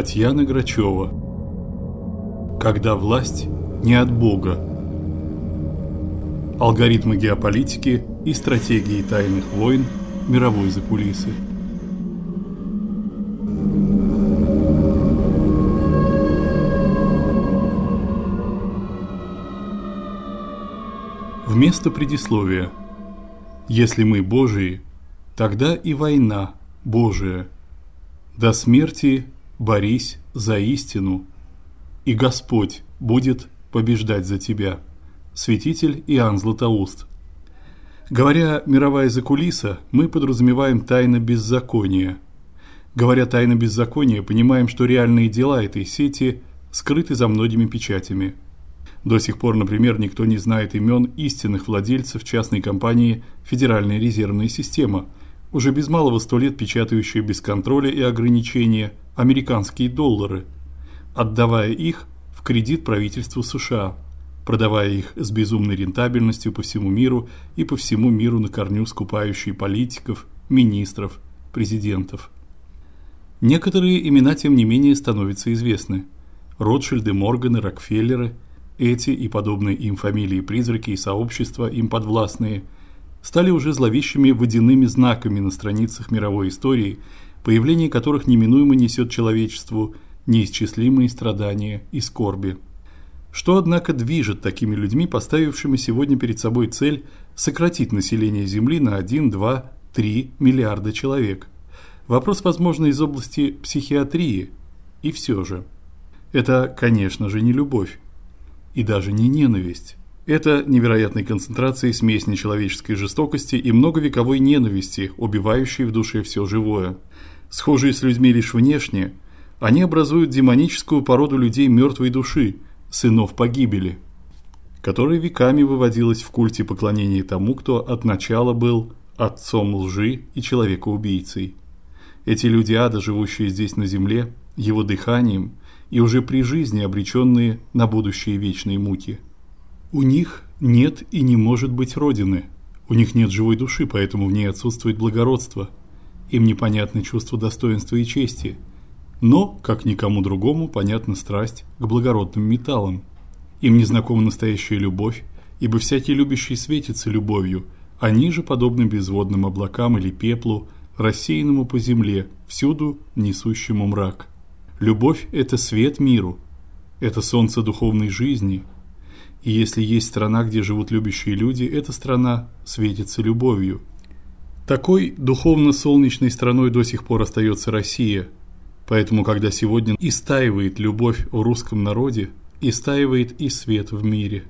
Татьяна Грачева. Когда власть не от Бога. Алгоритмы геополитики и стратегии тайных войн мировой закулисы. Вместо предисловия. Если мы Божии, тогда и война Божия. До смерти борись за истину, и Господь будет побеждать за тебя. Святитель Иоанн Златоуст. Говоря мировая закулиса, мы подразумеваем тайна беззакония. Говоря тайна беззакония, понимаем, что реальные дела этой сети скрыты за многими печатями. До сих пор, например, никто не знает имен истинных владельцев частной компании Федеральная резервная система, уже без малого сто лет печатающая без контроля и ограничения американские доллары, отдавая их в кредит правительству США, продавая их с безумной рентабельностью по всему миру и по всему миру на корню скупающие политиков, министров, президентов. Некоторые имена тем не менее становятся известны. Ротшильды, Морганы, Рокфеллеры – эти и подобные им фамилии-призраки и сообщества им подвластные стали уже зловещими водяными знаками на страницах мировой истории, появление которых неминуемо несет человечеству неисчислимые страдания и скорби. Что однако движет такими людьми, поставившими сегодня перед собой цель сократить население Земли на 1, 2, 3 миллиарда человек? Вопрос, возможно, из области психиатрии, и все же. Это, конечно же, не любовь и даже не ненависть. Это невероятной концентрации смесь нечеловеческой жестокости и многовековой ненависти, убивающей в душе все живое. Схожие с людьми лишь внешне, они образуют демоническую породу людей мертвой души, сынов погибели, которая веками выводилась в культе поклонения тому, кто от начала был отцом лжи и человекоубийцей. Эти люди ада, живущие здесь на земле, его дыханием, и уже при жизни обреченные на будущие вечные муки. У них нет и не может быть родины. У них нет живой души, поэтому в ней отсутствует благородство. Им непонятно чувство достоинства и чести. Но, как никому другому, понятна страсть к благородным металлам. Им не знакома настоящая любовь, ибо всякий любящий светится любовью. Они же подобны безводным облакам или пеплу, рассеянному по земле, всюду несущему мрак. Любовь это свет миру, это солнце духовной жизни. И если есть страна, где живут любящие люди, эта страна светится любовью. Такой духовно-солнечной страной до сих пор остается Россия. Поэтому, когда сегодня истаивает любовь в русском народе, истаивает и свет в мире.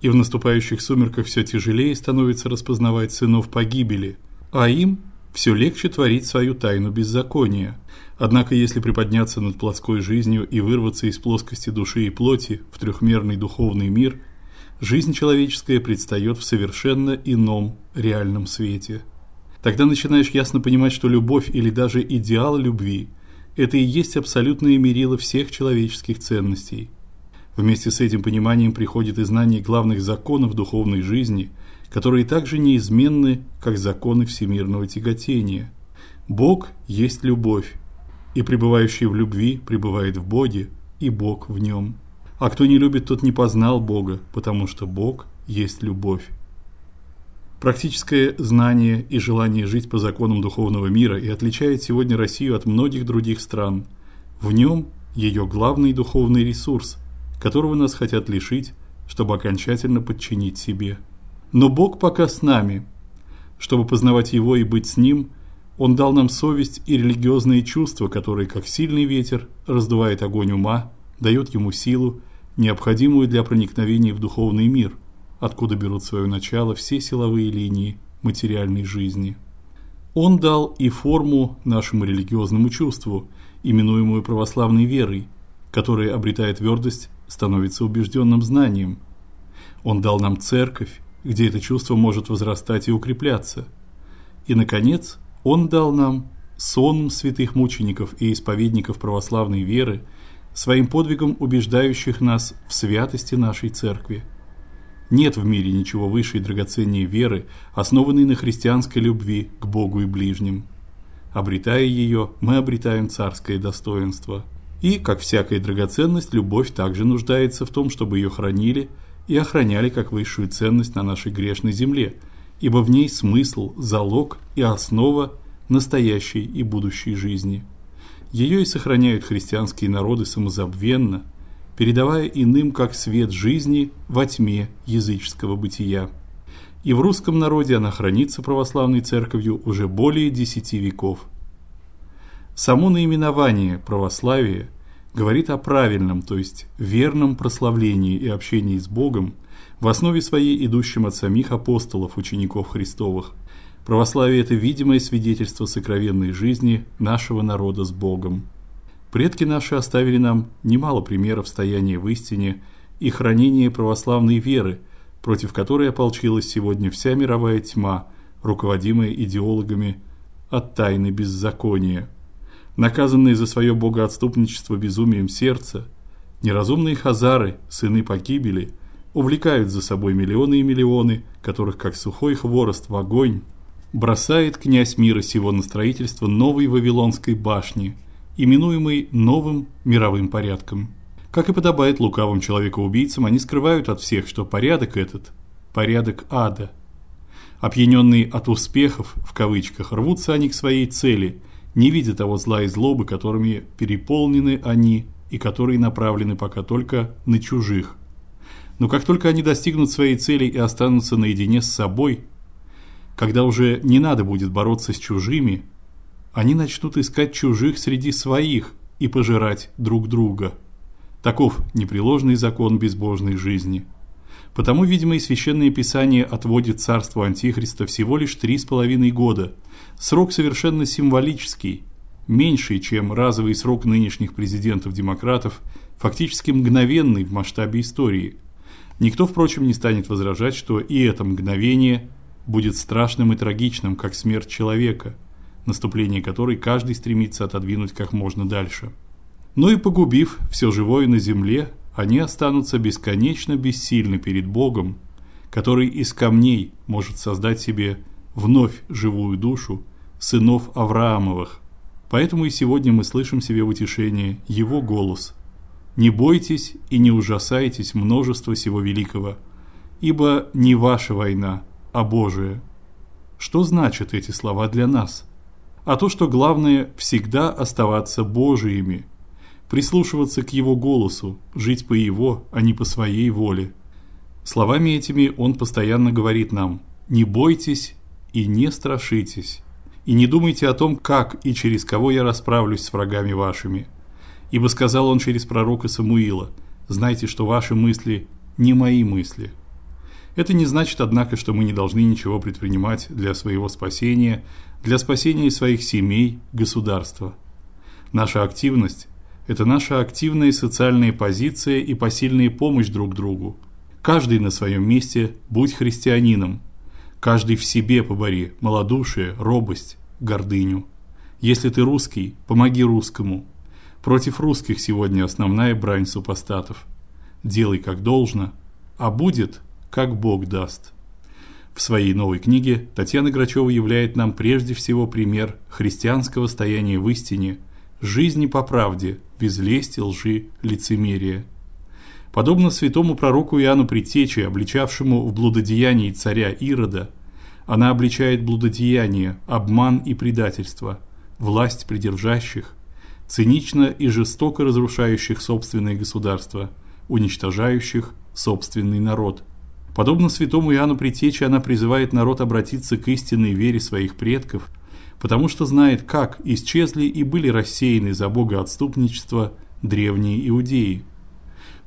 И в наступающих сумерках все тяжелее становится распознавать сынов погибели, а им все легче творить свою тайну беззакония. Однако, если приподняться над плоской жизнью и вырваться из плоскости души и плоти в трехмерный духовный мир, жизнь человеческая предстает в совершенно ином реальном свете. Тогда начинаешь ясно понимать, что любовь или даже идеал любви это и есть абсолютное мерило всех человеческих ценностей. Вместе с этим пониманием приходит и знание главных законов духовной жизни – которые также неизменны, как законы всемирного тяготения. Бог есть любовь, и пребывающий в любви пребывает в Боге, и Бог в нем. А кто не любит, тот не познал Бога, потому что Бог есть любовь. Практическое знание и желание жить по законам духовного мира и отличает сегодня Россию от многих других стран. В нем ее главный духовный ресурс, которого нас хотят лишить, чтобы окончательно подчинить себе. Но Бог пока с нами. Чтобы познавать его и быть с ним, он дал нам совесть и религиозные чувства, которые, как сильный ветер, раздувает огонь ума, дает ему силу, необходимую для проникновения в духовный мир, откуда берут свое начало все силовые линии материальной жизни. Он дал и форму нашему религиозному чувству, именуемую православной верой, которая обретая твердость, становится убежденным знанием. Он дал нам церковь, где это чувство может возрастать и укрепляться. И наконец, он дал нам сон святых мучеников и исповедников православной веры, своим подвигом убеждающих нас в святости нашей церкви. Нет в мире ничего выше и драгоценнее веры, основанной на христианской любви к Богу и ближним. Обретая ее, мы обретаем царское достоинство. И, как всякая драгоценность, любовь также нуждается в том, чтобы ее хранили и охраняли как высшую ценность на нашей грешной земле, ибо в ней смысл, залог и основа настоящей и будущей жизни. Ее и сохраняют христианские народы самозабвенно, передавая иным как свет жизни во тьме языческого бытия. И в русском народе она хранится православной церковью уже более десяти веков. Само наименование православие говорит о правильном, то есть верном прославлении и общении с Богом, в основе своей идущем от самих апостолов, учеников Христовых. Православие это видимое свидетельство сокровенной жизни нашего народа с Богом. Предки наши оставили нам немало примеров стояния в истине и хранения православной веры, против которой ополчилась сегодня вся мировая тьма, руководимая идеологами от тайны беззакония наказанные за свое богоотступничество безумием сердца, неразумные хазары, сыны погибели, увлекают за собой миллионы и миллионы, которых как сухой хворост в огонь бросает князь мира сего на строительство новой Вавилонской башни, именуемой новым мировым порядком. Как и подобает лукавым человекоубийцам, они скрывают от всех, что порядок этот порядок ада. Опьянённые от успехов в кавычках рвутся они к своей цели, не видя того зла и злобы, которыми переполнены они и которые направлены пока только на чужих. Но как только они достигнут своей цели и останутся наедине с собой, когда уже не надо будет бороться с чужими, они начнут искать чужих среди своих и пожирать друг друга. Таков непреложный закон безбожной жизни. Потому, видимо, и священное писание отводит царству антихриста всего лишь три с половиной года – Срок совершенно символический, меньший, чем разовый срок нынешних президентов-демократов, фактически мгновенный в масштабе истории. Никто, впрочем, не станет возражать, что и это мгновение будет страшным и трагичным, как смерть человека, наступление которой каждый стремится отодвинуть как можно дальше. Но и погубив все живое на земле, они останутся бесконечно бессильны перед Богом, который из камней может создать себе вновь живую душу сынов Авраамовых. Поэтому и сегодня мы слышим себе в утешение его голос. Не бойтесь и не ужасайтесь множества сего великого, ибо не ваша война, а Божия. Что значат эти слова для нас? А то, что главное всегда оставаться Божиими, прислушиваться к его голосу, жить по его, а не по своей воле. Словами этими он постоянно говорит нам: "Не бойтесь и не страшитесь, и не думайте о том, как и через кого я расправлюсь с врагами вашими. Ибо сказал он через пророка Самуила: знайте, что ваши мысли не мои мысли. Это не значит, однако, что мы не должны ничего предпринимать для своего спасения, для спасения своих семей, государства. Наша активность это наша активная социальная позиция и посильная помощь друг другу. Каждый на своем месте будь христианином, Каждый в себе побори малодушие, робость, гордыню. Если ты русский, помоги русскому. Против русских сегодня основная брань супостатов. Делай как должно, а будет, как Бог даст. В своей новой книге Татьяна Грачева являет нам прежде всего пример христианского стояния в истине, жизни по правде, без лести, лжи, лицемерия. Подобно святому пророку Иоанну Предтече, обличавшему в блудодеянии царя Ирода, она обличает блудодеяние, обман и предательство, власть придержащих, цинично и жестоко разрушающих собственное государство, уничтожающих собственный народ. Подобно святому Иоанну Предтече, она призывает народ обратиться к истинной вере своих предков, потому что знает, как исчезли и были рассеяны за богоотступничество древние иудеи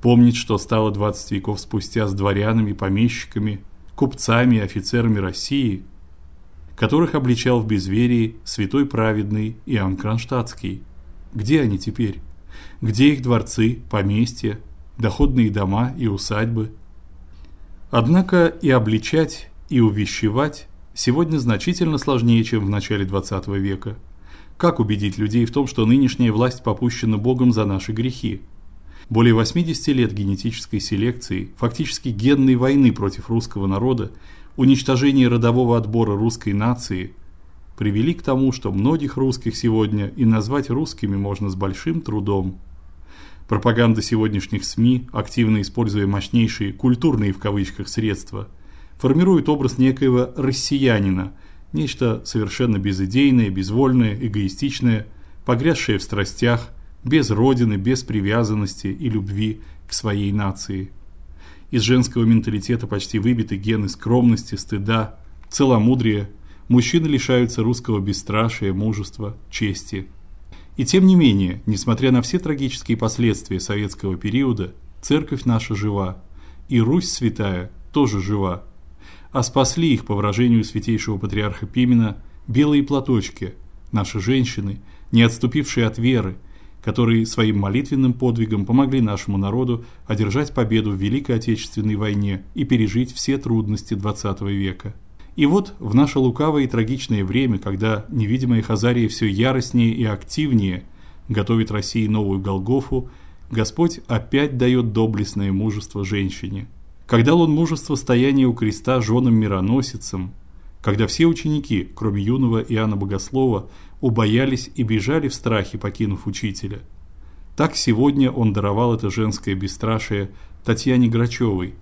помнит, что стало 20 веков спустя с дворянами, помещиками, купцами и офицерами России, которых обличал в безверии святой праведный Иоанн Кронштадтский. Где они теперь? Где их дворцы, поместья, доходные дома и усадьбы? Однако и обличать, и увещевать сегодня значительно сложнее, чем в начале 20 века. Как убедить людей в том, что нынешняя власть попущена Богом за наши грехи? Более 80 лет генетической селекции, фактически генной войны против русского народа, уничтожения родового отбора русской нации привели к тому, что многих русских сегодня и назвать русскими можно с большим трудом. Пропаганда сегодняшних СМИ, активно используя мощнейшие культурные в кавычках средства, формирует образ некоего россиянина, нечто совершенно безидейное, безвольное, эгоистичное, погрязшее в страстях, без родины, без привязанности и любви к своей нации. Из женского менталитета почти выбиты гены скромности, стыда, целомудрия. Мужчины лишаются русского бесстрашия, мужества, чести. И тем не менее, несмотря на все трагические последствия советского периода, церковь наша жива, и Русь святая тоже жива. А спасли их, по выражению святейшего патриарха Пимена, белые платочки, наши женщины, не отступившие от веры, которые своим молитвенным подвигом помогли нашему народу одержать победу в Великой Отечественной войне и пережить все трудности XX века. И вот в наше лукавое и трагичное время, когда невидимая Хазария все яростнее и активнее готовит России новую Голгофу, Господь опять дает доблестное мужество женщине. Когда он мужество стояния у креста женам мироносицам, когда все ученики, кроме юного Иоанна Богослова, убоялись и бежали в страхе, покинув учителя. Так сегодня он даровал это женское бесстрашие Татьяне Грачевой,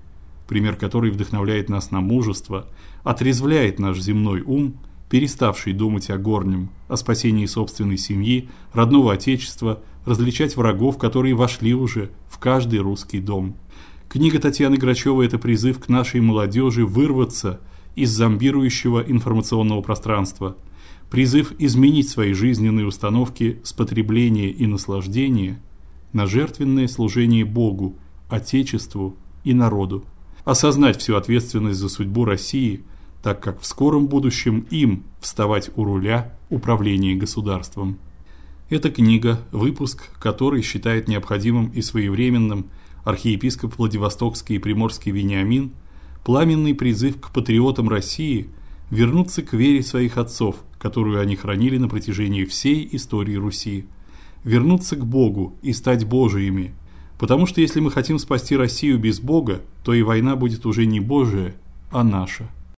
пример которой вдохновляет нас на мужество, отрезвляет наш земной ум, переставший думать о горнем, о спасении собственной семьи, родного отечества, различать врагов, которые вошли уже в каждый русский дом. Книга Татьяны Грачевой это призыв к нашей молодежи вырваться из зомбирующего информационного пространства – призыв изменить свои жизненные установки с потребления и наслаждения на жертвенное служение Богу, отечеству и народу, осознать всю ответственность за судьбу России, так как в скором будущем им вставать у руля управления государством. Эта книга, выпуск который считает необходимым и своевременным архиепископ Владивостокский и Приморский Вениамин, пламенный призыв к патриотам России вернуться к вере своих отцов, которую они хранили на протяжении всей истории Руси, вернуться к Богу и стать божьими. Потому что если мы хотим спасти Россию без Бога, то и война будет уже не божия, а наша.